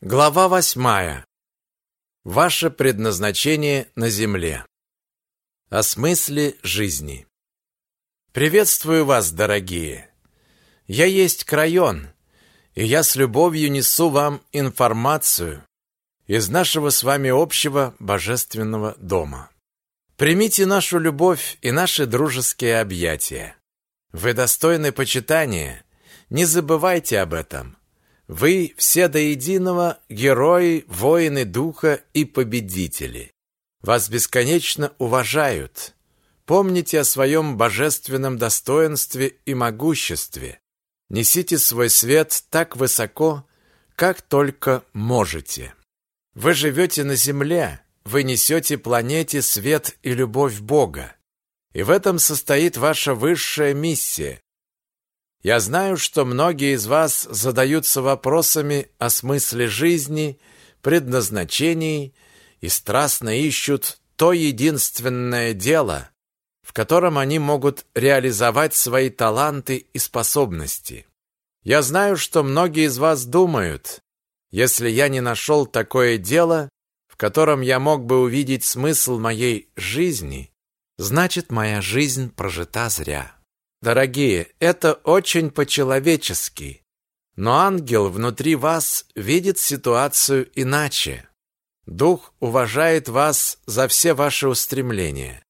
Глава восьмая. Ваше предназначение на земле. О смысле жизни. Приветствую вас, дорогие. Я есть Крайон, и я с любовью несу вам информацию из нашего с вами общего божественного дома. Примите нашу любовь и наши дружеские объятия. Вы достойны почитания. Не забывайте об этом. Вы все до единого герои, воины духа и победители. Вас бесконечно уважают. Помните о своем божественном достоинстве и могуществе. Несите свой свет так высоко, как только можете. Вы живете на земле, вы несете планете свет и любовь Бога. И в этом состоит ваша высшая миссия я знаю, что многие из вас задаются вопросами о смысле жизни, предназначении и страстно ищут то единственное дело, в котором они могут реализовать свои таланты и способности. Я знаю, что многие из вас думают, если я не нашел такое дело, в котором я мог бы увидеть смысл моей жизни, значит, моя жизнь прожита зря. Дорогие, это очень по-человечески. Но ангел внутри вас видит ситуацию иначе. Дух уважает вас за все ваши устремления.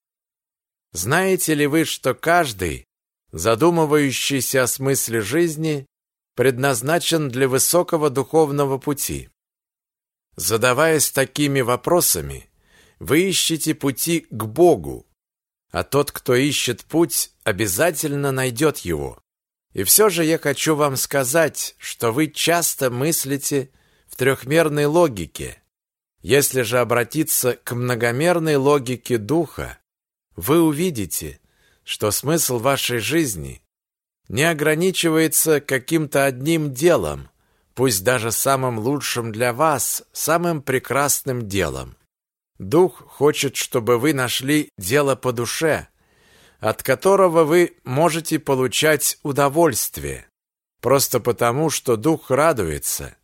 Знаете ли вы, что каждый, задумывающийся о смысле жизни, предназначен для высокого духовного пути? Задаваясь такими вопросами, вы ищете пути к Богу, а тот, кто ищет путь, обязательно найдет его. И все же я хочу вам сказать, что вы часто мыслите в трехмерной логике. Если же обратиться к многомерной логике духа, вы увидите, что смысл вашей жизни не ограничивается каким-то одним делом, пусть даже самым лучшим для вас, самым прекрасным делом. Дух хочет, чтобы вы нашли дело по душе, от которого вы можете получать удовольствие, просто потому, что Дух радуется,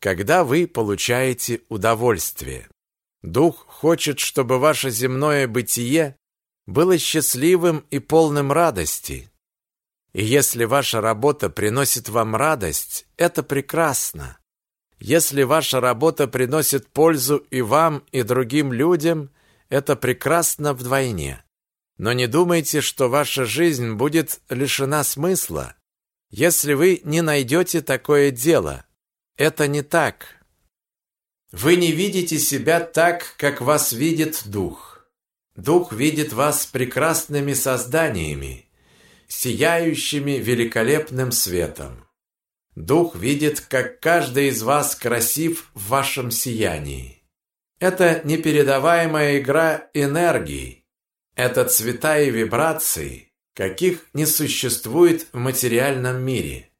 когда вы получаете удовольствие. Дух хочет, чтобы ваше земное бытие было счастливым и полным радости. И если ваша работа приносит вам радость, это прекрасно. Если ваша работа приносит пользу и вам, и другим людям, это прекрасно вдвойне. Но не думайте, что ваша жизнь будет лишена смысла, если вы не найдете такое дело. Это не так. Вы не видите себя так, как вас видит Дух. Дух видит вас прекрасными созданиями, сияющими великолепным светом. Дух видит, как каждый из вас красив в вашем сиянии. Это непередаваемая игра энергии. Это цвета и вибрации, каких не существует в материальном мире.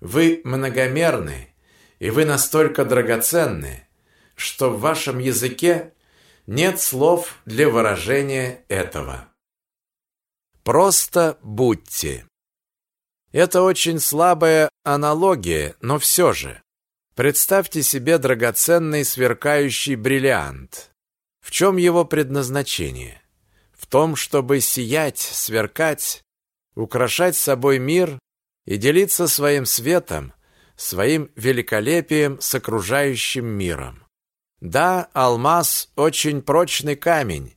Вы многомерны, и вы настолько драгоценны, что в вашем языке нет слов для выражения этого. Просто будьте. Это очень слабая аналогия, но все же. Представьте себе драгоценный сверкающий бриллиант. В чем его предназначение? В том, чтобы сиять, сверкать, украшать собой мир и делиться своим светом, своим великолепием с окружающим миром. Да, алмаз – очень прочный камень,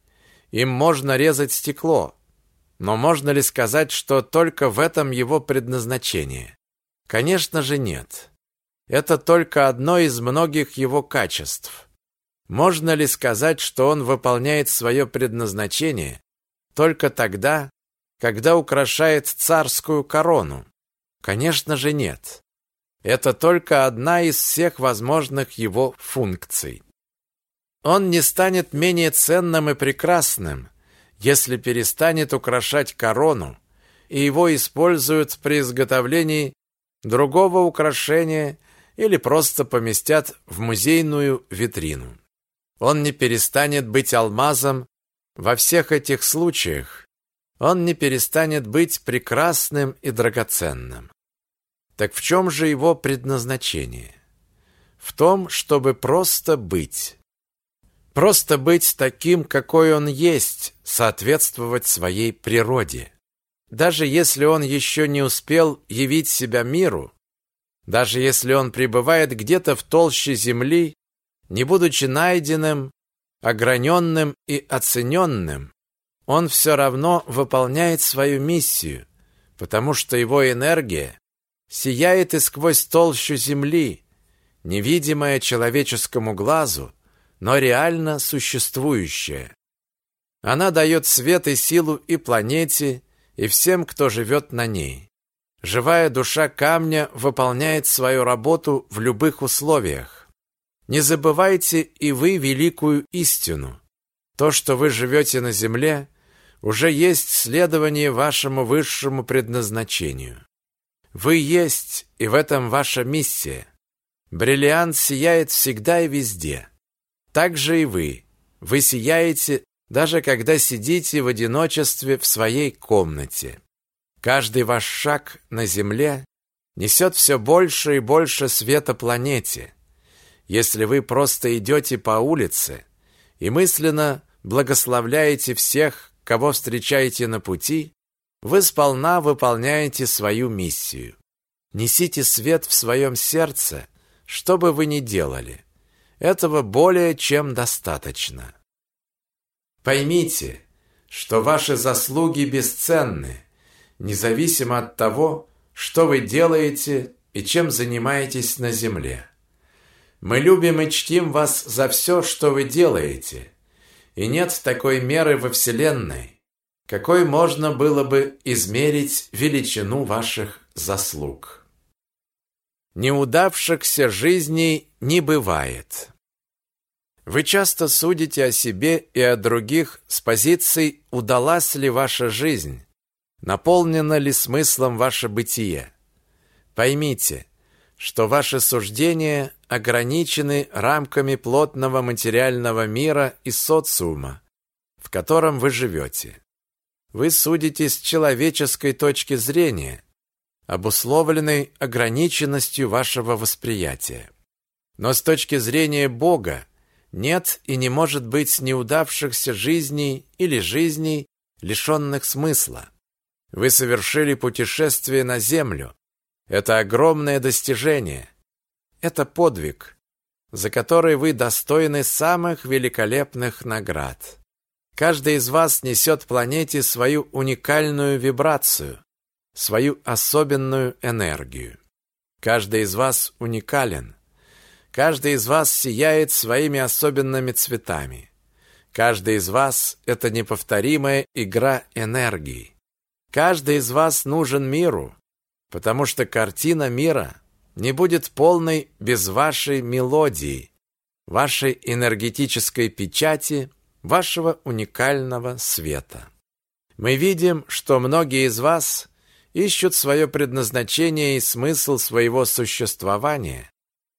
им можно резать стекло, но можно ли сказать, что только в этом его предназначение? Конечно же нет. Это только одно из многих его качеств. Можно ли сказать, что он выполняет свое предназначение только тогда, когда украшает царскую корону? Конечно же нет. Это только одна из всех возможных его функций. Он не станет менее ценным и прекрасным, если перестанет украшать корону, и его используют при изготовлении другого украшения или просто поместят в музейную витрину. Он не перестанет быть алмазом во всех этих случаях. Он не перестанет быть прекрасным и драгоценным. Так в чем же его предназначение? в том, чтобы просто быть. Просто быть таким, какой он есть, соответствовать своей природе. Даже если он еще не успел явить себя миру, даже если он пребывает где-то в толще земли, не будучи найденным, ограненным и оцененным, он все равно выполняет свою миссию, потому что его энергия сияет и сквозь толщу земли, невидимая человеческому глазу, но реально существующая. Она дает свет и силу и планете, и всем, кто живет на ней. Живая душа камня выполняет свою работу в любых условиях. Не забывайте и вы великую истину. То, что вы живете на земле, уже есть следование вашему высшему предназначению. Вы есть, и в этом ваша миссия. Бриллиант сияет всегда и везде. Так же и вы. Вы сияете, даже когда сидите в одиночестве в своей комнате. Каждый ваш шаг на Земле несет все больше и больше света планете. Если вы просто идете по улице и мысленно благословляете всех, кого встречаете на пути, вы сполна выполняете свою миссию. Несите свет в своем сердце, что бы вы ни делали. Этого более чем достаточно. Поймите, что ваши заслуги бесценны, независимо от того, что вы делаете и чем занимаетесь на земле. Мы любим и чтим вас за все, что вы делаете, и нет такой меры во Вселенной, какой можно было бы измерить величину ваших заслуг. Неудавшихся жизней не бывает. Вы часто судите о себе и о других с позиции «удалась ли ваша жизнь?», «наполнено ли смыслом ваше бытие?». Поймите, что ваши суждения ограничены рамками плотного материального мира и социума, в котором вы живете. Вы судите с человеческой точки зрения – обусловленной ограниченностью вашего восприятия. Но с точки зрения Бога нет и не может быть неудавшихся жизней или жизней, лишенных смысла. Вы совершили путешествие на Землю. Это огромное достижение. Это подвиг, за который вы достойны самых великолепных наград. Каждый из вас несет планете свою уникальную вибрацию, свою особенную энергию. Каждый из вас уникален. Каждый из вас сияет своими особенными цветами. Каждый из вас – это неповторимая игра энергии. Каждый из вас нужен миру, потому что картина мира не будет полной без вашей мелодии, вашей энергетической печати, вашего уникального света. Мы видим, что многие из вас ищут свое предназначение и смысл своего существования,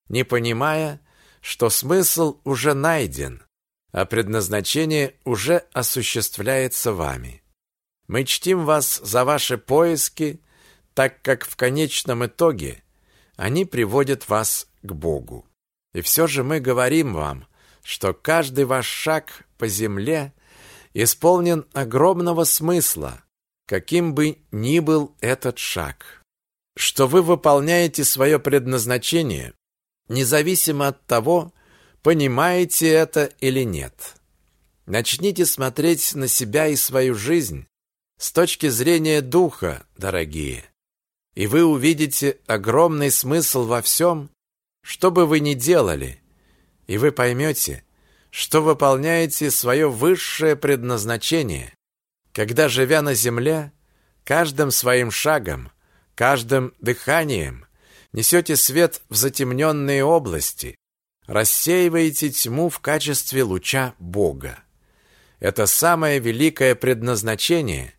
не понимая, что смысл уже найден, а предназначение уже осуществляется вами. Мы чтим вас за ваши поиски, так как в конечном итоге они приводят вас к Богу. И все же мы говорим вам, что каждый ваш шаг по земле исполнен огромного смысла, каким бы ни был этот шаг. Что вы выполняете свое предназначение, независимо от того, понимаете это или нет. Начните смотреть на себя и свою жизнь с точки зрения духа, дорогие, и вы увидите огромный смысл во всем, что бы вы ни делали, и вы поймете, что выполняете свое высшее предназначение, когда, живя на земле, каждым своим шагом, каждым дыханием несете свет в затемненные области, рассеиваете тьму в качестве луча Бога. Это самое великое предназначение,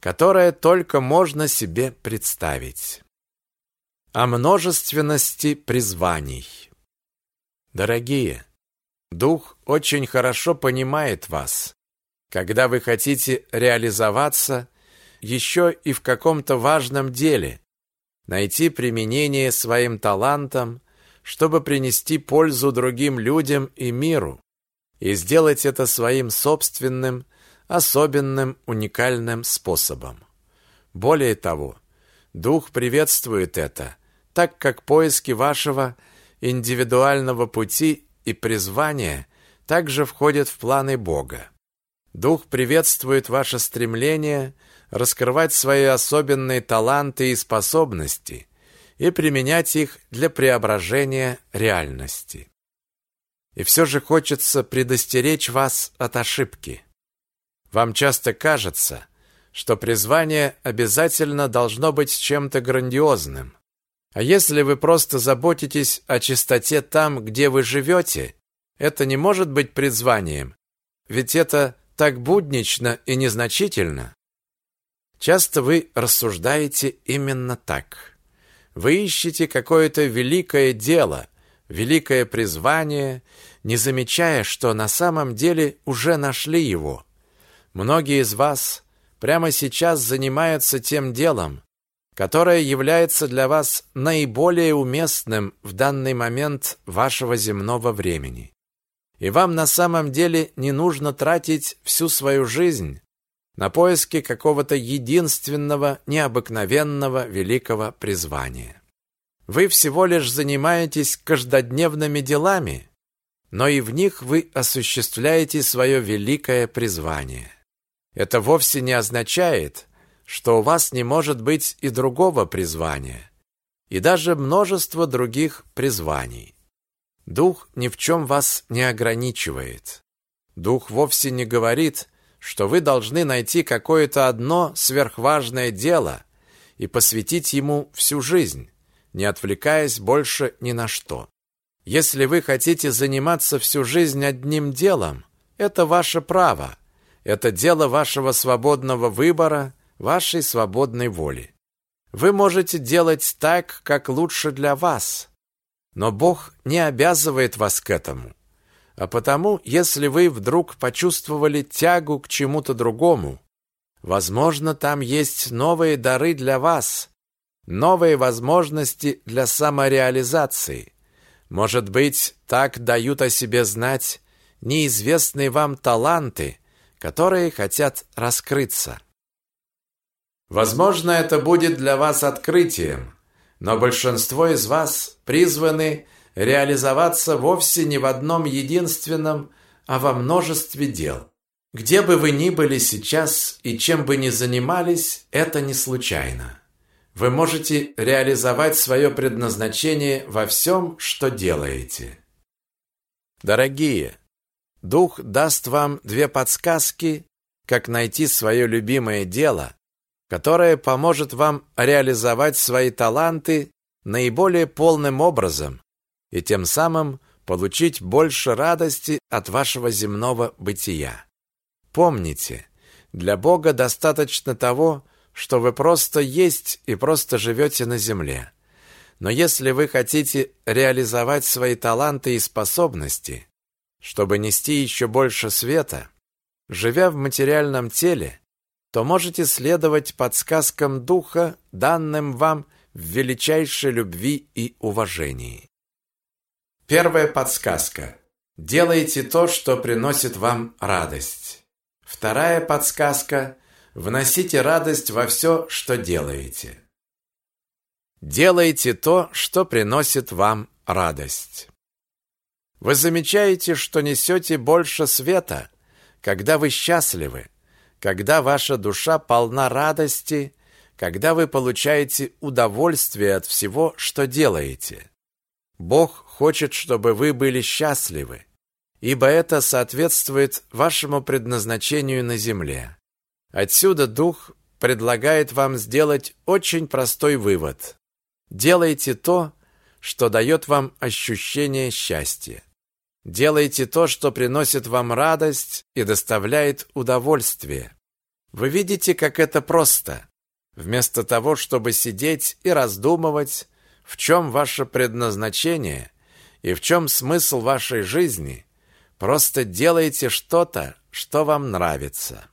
которое только можно себе представить. О множественности призваний. Дорогие, Дух очень хорошо понимает вас, когда вы хотите реализоваться еще и в каком-то важном деле, найти применение своим талантам, чтобы принести пользу другим людям и миру, и сделать это своим собственным, особенным, уникальным способом. Более того, Дух приветствует это, так как поиски вашего индивидуального пути и призвания также входят в планы Бога. Дух приветствует ваше стремление раскрывать свои особенные таланты и способности и применять их для преображения реальности. И все же хочется предостеречь вас от ошибки. Вам часто кажется, что призвание обязательно должно быть чем-то грандиозным. А если вы просто заботитесь о чистоте там, где вы живете, это не может быть призванием, ведь это так буднично и незначительно. Часто вы рассуждаете именно так. Вы ищете какое-то великое дело, великое призвание, не замечая, что на самом деле уже нашли его. Многие из вас прямо сейчас занимаются тем делом, которое является для вас наиболее уместным в данный момент вашего земного времени. И вам на самом деле не нужно тратить всю свою жизнь на поиски какого-то единственного, необыкновенного, великого призвания. Вы всего лишь занимаетесь каждодневными делами, но и в них вы осуществляете свое великое призвание. Это вовсе не означает, что у вас не может быть и другого призвания, и даже множество других призваний. Дух ни в чем вас не ограничивает. Дух вовсе не говорит, что вы должны найти какое-то одно сверхважное дело и посвятить ему всю жизнь, не отвлекаясь больше ни на что. Если вы хотите заниматься всю жизнь одним делом, это ваше право. Это дело вашего свободного выбора, вашей свободной воли. Вы можете делать так, как лучше для вас. Но Бог не обязывает вас к этому. А потому, если вы вдруг почувствовали тягу к чему-то другому, возможно, там есть новые дары для вас, новые возможности для самореализации. Может быть, так дают о себе знать неизвестные вам таланты, которые хотят раскрыться. Возможно, это будет для вас открытием, но большинство из вас призваны реализоваться вовсе не в одном единственном, а во множестве дел. Где бы вы ни были сейчас и чем бы ни занимались, это не случайно. Вы можете реализовать свое предназначение во всем, что делаете. Дорогие, Дух даст вам две подсказки, как найти свое любимое дело – которое поможет вам реализовать свои таланты наиболее полным образом и тем самым получить больше радости от вашего земного бытия. Помните, для Бога достаточно того, что вы просто есть и просто живете на земле. Но если вы хотите реализовать свои таланты и способности, чтобы нести еще больше света, живя в материальном теле, то можете следовать подсказкам духа, данным вам в величайшей любви и уважении. Первая подсказка. Делайте то, что приносит вам радость. Вторая подсказка. Вносите радость во все, что делаете. Делайте то, что приносит вам радость. Вы замечаете, что несете больше света, когда вы счастливы, когда ваша душа полна радости, когда вы получаете удовольствие от всего, что делаете. Бог хочет, чтобы вы были счастливы, ибо это соответствует вашему предназначению на земле. Отсюда Дух предлагает вам сделать очень простой вывод. Делайте то, что дает вам ощущение счастья. Делайте то, что приносит вам радость и доставляет удовольствие. Вы видите, как это просто. Вместо того, чтобы сидеть и раздумывать, в чем ваше предназначение и в чем смысл вашей жизни, просто делайте что-то, что вам нравится.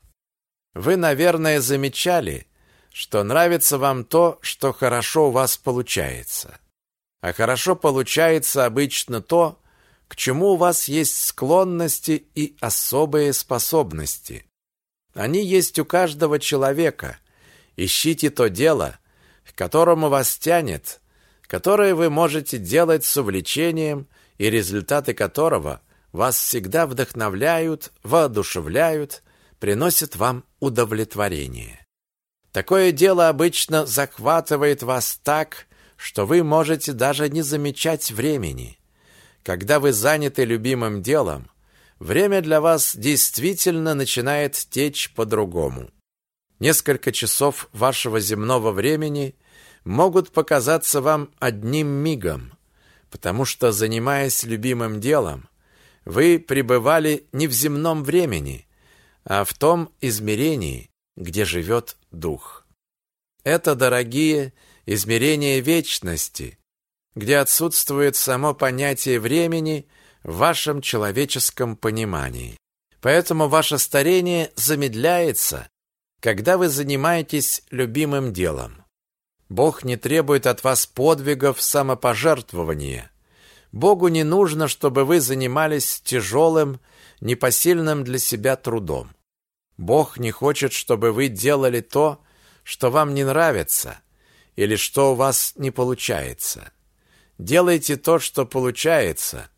Вы, наверное, замечали, что нравится вам то, что хорошо у вас получается. а хорошо получается обычно то, к чему у вас есть склонности и особые способности. Они есть у каждого человека. Ищите то дело, к которому вас тянет, которое вы можете делать с увлечением и результаты которого вас всегда вдохновляют, воодушевляют, приносят вам удовлетворение. Такое дело обычно захватывает вас так, что вы можете даже не замечать времени. Когда вы заняты любимым делом, время для вас действительно начинает течь по-другому. Несколько часов вашего земного времени могут показаться вам одним мигом, потому что, занимаясь любимым делом, вы пребывали не в земном времени, а в том измерении, где живет Дух. Это, дорогие, измерение вечности, где отсутствует само понятие времени в вашем человеческом понимании. Поэтому ваше старение замедляется, когда вы занимаетесь любимым делом. Бог не требует от вас подвигов самопожертвования. Богу не нужно, чтобы вы занимались тяжелым, непосильным для себя трудом. Бог не хочет, чтобы вы делали то, что вам не нравится, или что у вас не получается. Делайте то, что получается,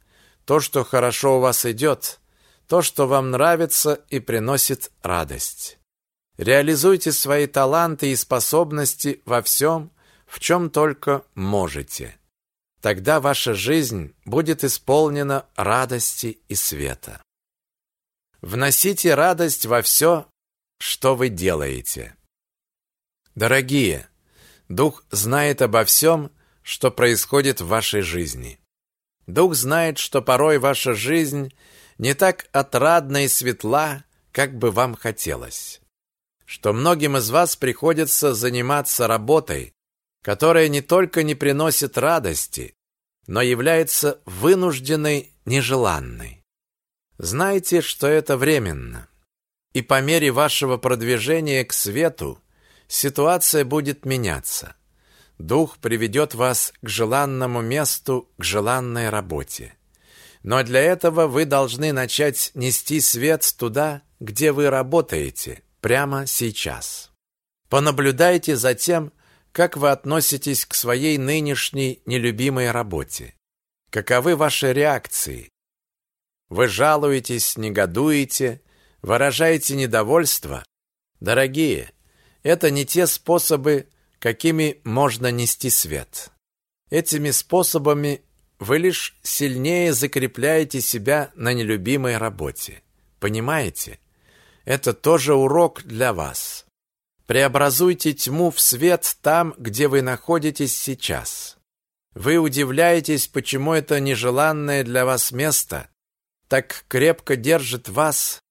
то, что хорошо у вас идет, то, что вам нравится и приносит радость. Реализуйте свои таланты и способности во всем, в чем только можете. Тогда ваша жизнь будет исполнена радости и света. Вносите радость во все, что вы делаете. Дорогие, Дух знает обо всем, что происходит в вашей жизни. Дух знает, что порой ваша жизнь не так отрадна и светла, как бы вам хотелось. Что многим из вас приходится заниматься работой, которая не только не приносит радости, но является вынужденной, нежеланной. Знайте, что это временно. И по мере вашего продвижения к свету ситуация будет меняться. Дух приведет вас к желанному месту, к желанной работе. Но для этого вы должны начать нести свет туда, где вы работаете, прямо сейчас. Понаблюдайте за тем, как вы относитесь к своей нынешней нелюбимой работе. Каковы ваши реакции? Вы жалуетесь, негодуете, выражаете недовольство? Дорогие, это не те способы, какими можно нести свет. Этими способами вы лишь сильнее закрепляете себя на нелюбимой работе. Понимаете? Это тоже урок для вас. Преобразуйте тьму в свет там, где вы находитесь сейчас. Вы удивляетесь, почему это нежеланное для вас место так крепко держит вас,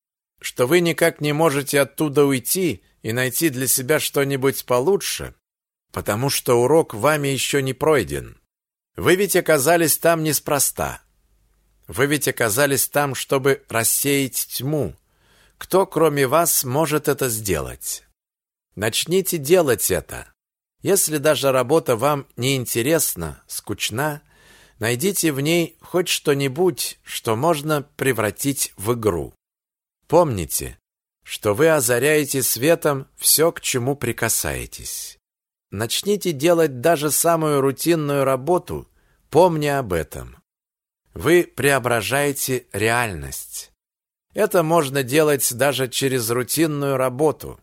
что вы никак не можете оттуда уйти и найти для себя что-нибудь получше, потому что урок вами еще не пройден. Вы ведь оказались там неспроста. Вы ведь оказались там, чтобы рассеять тьму. Кто, кроме вас, может это сделать? Начните делать это. Если даже работа вам не интересна, скучна, найдите в ней хоть что-нибудь, что можно превратить в игру. Помните, что вы озаряете светом все, к чему прикасаетесь. Начните делать даже самую рутинную работу, помня об этом. Вы преображаете реальность. Это можно делать даже через рутинную работу.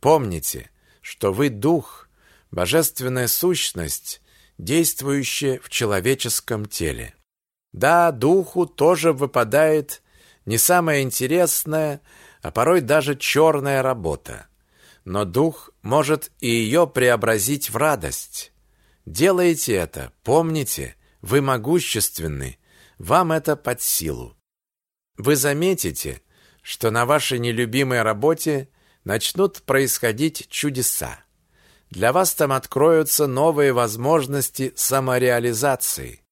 Помните, что вы дух, божественная сущность, действующая в человеческом теле. Да, духу тоже выпадает не самая интересная, а порой даже черная работа но дух может и ее преобразить в радость. Делайте это, помните, вы могущественны, вам это под силу. Вы заметите, что на вашей нелюбимой работе начнут происходить чудеса. Для вас там откроются новые возможности самореализации.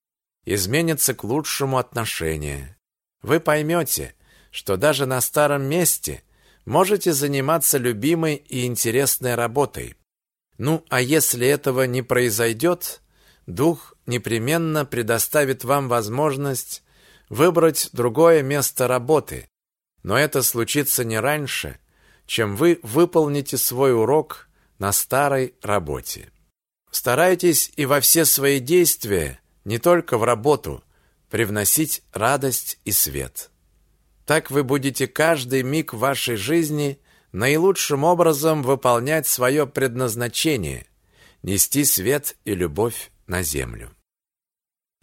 Изменится к лучшему отношение. Вы поймете, что даже на старом месте – можете заниматься любимой и интересной работой. Ну, а если этого не произойдет, дух непременно предоставит вам возможность выбрать другое место работы, но это случится не раньше, чем вы выполните свой урок на старой работе. Старайтесь и во все свои действия, не только в работу, привносить радость и свет. Так вы будете каждый миг вашей жизни наилучшим образом выполнять свое предназначение – нести свет и любовь на землю.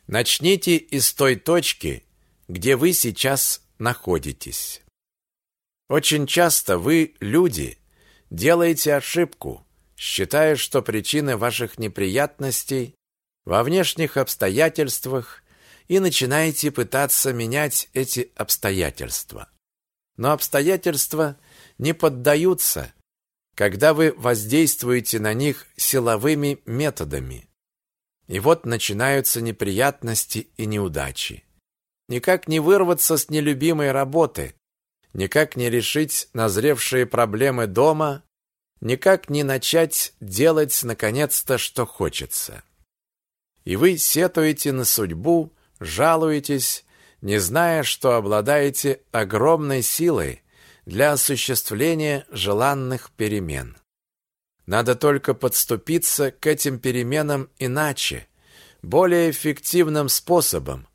Начните из той точки, где вы сейчас находитесь. Очень часто вы, люди, делаете ошибку, считая, что причины ваших неприятностей во внешних обстоятельствах и начинаете пытаться менять эти обстоятельства. Но обстоятельства не поддаются, когда вы воздействуете на них силовыми методами. И вот начинаются неприятности и неудачи. Никак не вырваться с нелюбимой работы, никак не решить назревшие проблемы дома, никак не начать делать наконец-то, что хочется. И вы сетуете на судьбу, жалуетесь, не зная, что обладаете огромной силой для осуществления желанных перемен. Надо только подступиться к этим переменам иначе, более эффективным способом.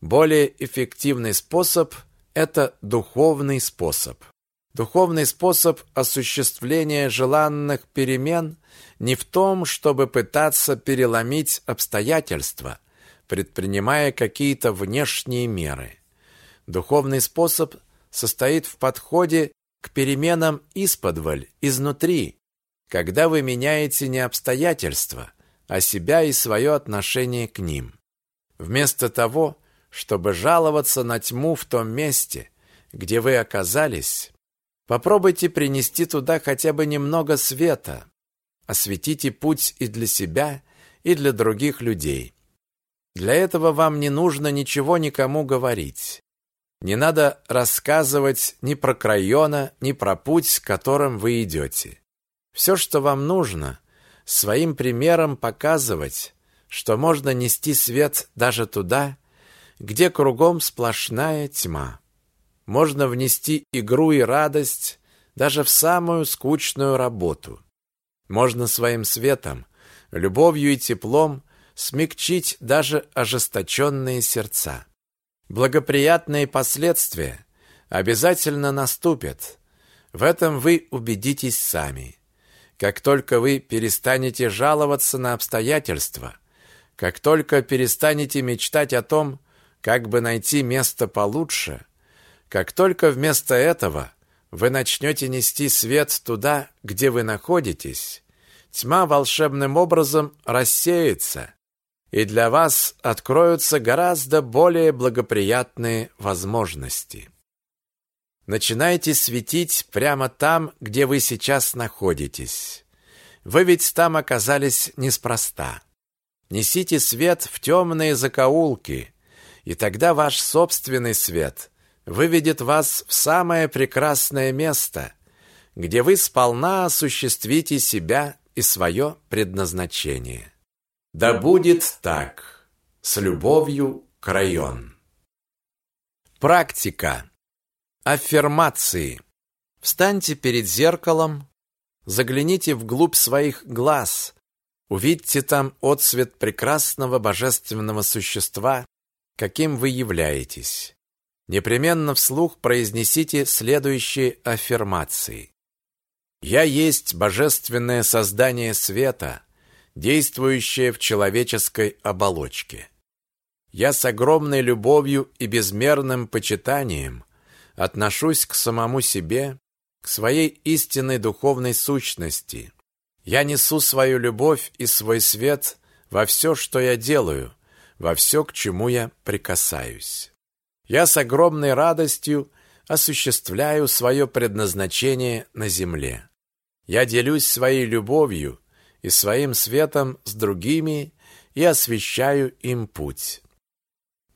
Более эффективный способ – это духовный способ. Духовный способ осуществления желанных перемен не в том, чтобы пытаться переломить обстоятельства, предпринимая какие-то внешние меры. Духовный способ состоит в подходе к переменам исподволь, изнутри, когда вы меняете не обстоятельства, а себя и свое отношение к ним. Вместо того, чтобы жаловаться на тьму в том месте, где вы оказались, попробуйте принести туда хотя бы немного света. Осветите путь и для себя, и для других людей. Для этого вам не нужно ничего никому говорить. Не надо рассказывать ни про крайона, ни про путь, которым вы идете. Все, что вам нужно, своим примером показывать, что можно нести свет даже туда, где кругом сплошная тьма. Можно внести игру и радость даже в самую скучную работу. Можно своим светом, любовью и теплом смягчить даже ожесточенные сердца. Благоприятные последствия обязательно наступят. В этом вы убедитесь сами. Как только вы перестанете жаловаться на обстоятельства, как только перестанете мечтать о том, как бы найти место получше, как только вместо этого вы начнете нести свет туда, где вы находитесь, тьма волшебным образом рассеется, и для вас откроются гораздо более благоприятные возможности. Начинайте светить прямо там, где вы сейчас находитесь. Вы ведь там оказались неспроста. Несите свет в темные закоулки, и тогда ваш собственный свет выведет вас в самое прекрасное место, где вы сполна осуществите себя и свое предназначение. Да будет так. С любовью, Крайон. Практика. Аффирмации. Встаньте перед зеркалом, загляните вглубь своих глаз, увидьте там отсвет прекрасного божественного существа, каким вы являетесь. Непременно вслух произнесите следующие аффирмации. «Я есть божественное создание света, действующее в человеческой оболочке. Я с огромной любовью и безмерным почитанием отношусь к самому себе, к своей истинной духовной сущности. Я несу свою любовь и свой свет во все, что я делаю, во все, к чему я прикасаюсь. Я с огромной радостью осуществляю свое предназначение на земле. Я делюсь своей любовью и своим светом с другими и освещаю им путь.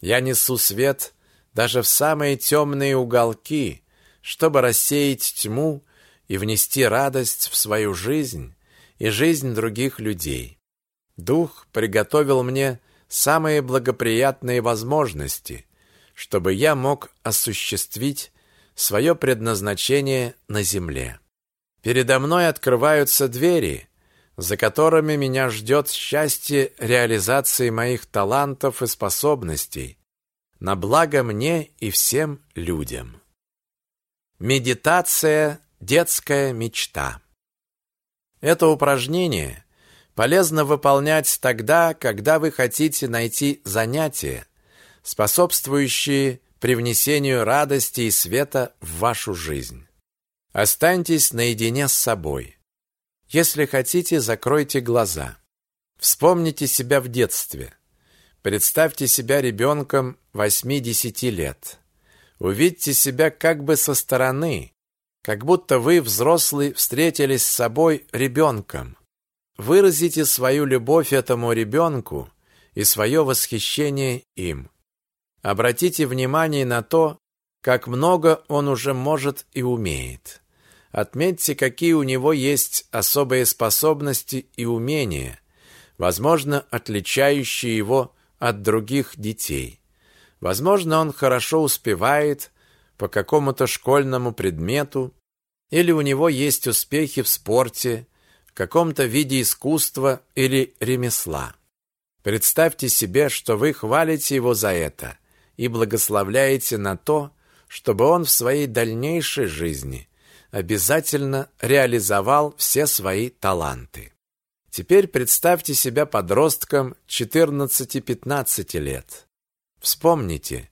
Я несу свет даже в самые темные уголки, чтобы рассеять тьму и внести радость в свою жизнь и жизнь других людей. Дух приготовил мне самые благоприятные возможности, чтобы я мог осуществить свое предназначение на земле. Передо мной открываются двери, за которыми меня ждет счастье реализации моих талантов и способностей на благо мне и всем людям. Медитация «Детская мечта». Это упражнение полезно выполнять тогда, когда вы хотите найти занятие, способствующее привнесению радости и света в вашу жизнь. Останьтесь наедине с собой. Если хотите, закройте глаза. Вспомните себя в детстве. Представьте себя ребенком 8-10 лет. Увидьте себя как бы со стороны, как будто вы, взрослый, встретились с собой ребенком. Выразите свою любовь этому ребенку и свое восхищение им. Обратите внимание на то, как много он уже может и умеет. Отметьте, какие у него есть особые способности и умения, возможно, отличающие его от других детей. Возможно, он хорошо успевает по какому-то школьному предмету, или у него есть успехи в спорте, в каком-то виде искусства или ремесла. Представьте себе, что вы хвалите его за это и благословляете на то, чтобы он в своей дальнейшей жизни – обязательно реализовал все свои таланты. Теперь представьте себя подростком 14-15 лет. Вспомните,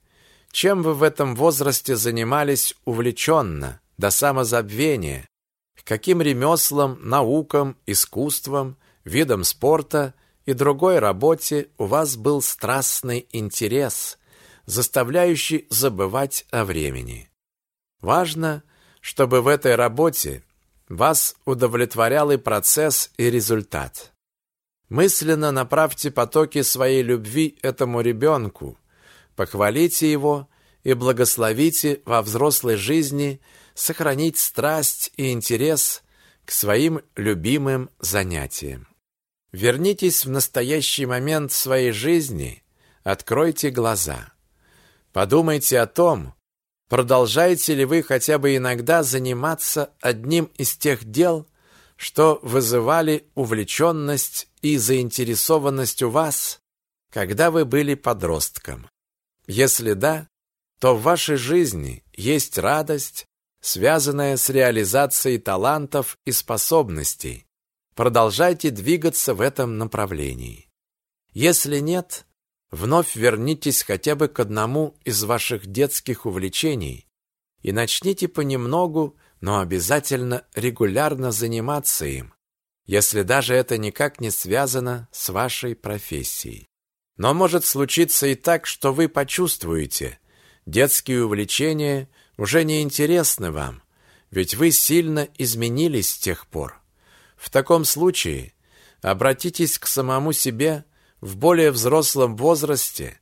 чем вы в этом возрасте занимались увлеченно, до самозабвения, каким ремеслом, наукам, искусством, видом спорта и другой работе у вас был страстный интерес, заставляющий забывать о времени. Важно, чтобы в этой работе вас удовлетворял и процесс, и результат. Мысленно направьте потоки своей любви этому ребенку, похвалите его и благословите во взрослой жизни сохранить страсть и интерес к своим любимым занятиям. Вернитесь в настоящий момент своей жизни, откройте глаза. Подумайте о том, Продолжаете ли вы хотя бы иногда заниматься одним из тех дел, что вызывали увлеченность и заинтересованность у вас, когда вы были подростком? Если да, то в вашей жизни есть радость, связанная с реализацией талантов и способностей. Продолжайте двигаться в этом направлении. Если нет, Вновь вернитесь хотя бы к одному из ваших детских увлечений и начните понемногу, но обязательно регулярно заниматься им, если даже это никак не связано с вашей профессией. Но может случиться и так, что вы почувствуете, детские увлечения уже не интересны вам, ведь вы сильно изменились с тех пор. В таком случае обратитесь к самому себе в более взрослом возрасте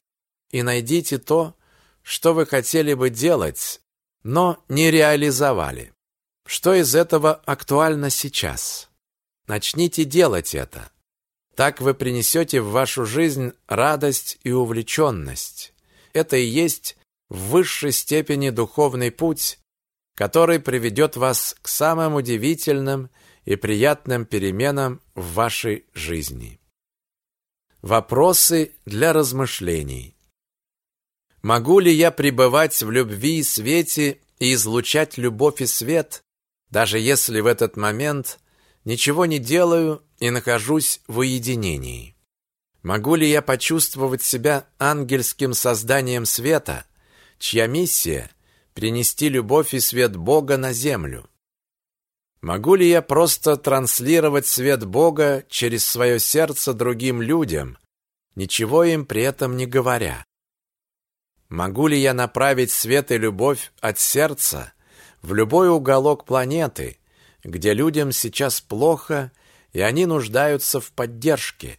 и найдите то, что вы хотели бы делать, но не реализовали. Что из этого актуально сейчас? Начните делать это. Так вы принесете в вашу жизнь радость и увлеченность. Это и есть в высшей степени духовный путь, который приведет вас к самым удивительным и приятным переменам в вашей жизни. Вопросы для размышлений. Могу ли я пребывать в любви и свете и излучать любовь и свет, даже если в этот момент ничего не делаю и нахожусь в уединении? Могу ли я почувствовать себя ангельским созданием света, чья миссия – принести любовь и свет Бога на землю? Могу ли я просто транслировать свет Бога через свое сердце другим людям, ничего им при этом не говоря? Могу ли я направить свет и любовь от сердца в любой уголок планеты, где людям сейчас плохо и они нуждаются в поддержке?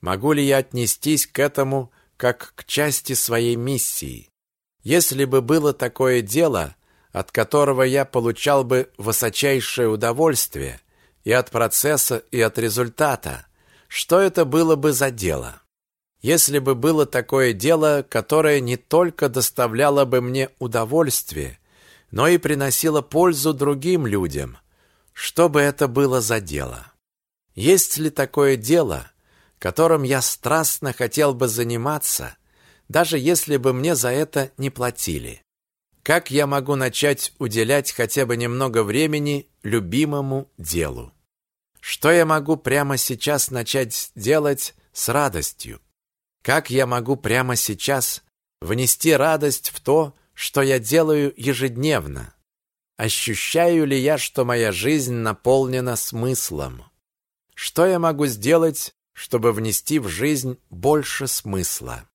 Могу ли я отнестись к этому как к части своей миссии? Если бы было такое дело – от которого я получал бы высочайшее удовольствие и от процесса, и от результата, что это было бы за дело? Если бы было такое дело, которое не только доставляло бы мне удовольствие, но и приносило пользу другим людям, что бы это было за дело? Есть ли такое дело, которым я страстно хотел бы заниматься, даже если бы мне за это не платили? Как я могу начать уделять хотя бы немного времени любимому делу? Что я могу прямо сейчас начать делать с радостью? Как я могу прямо сейчас внести радость в то, что я делаю ежедневно? Ощущаю ли я, что моя жизнь наполнена смыслом? Что я могу сделать, чтобы внести в жизнь больше смысла?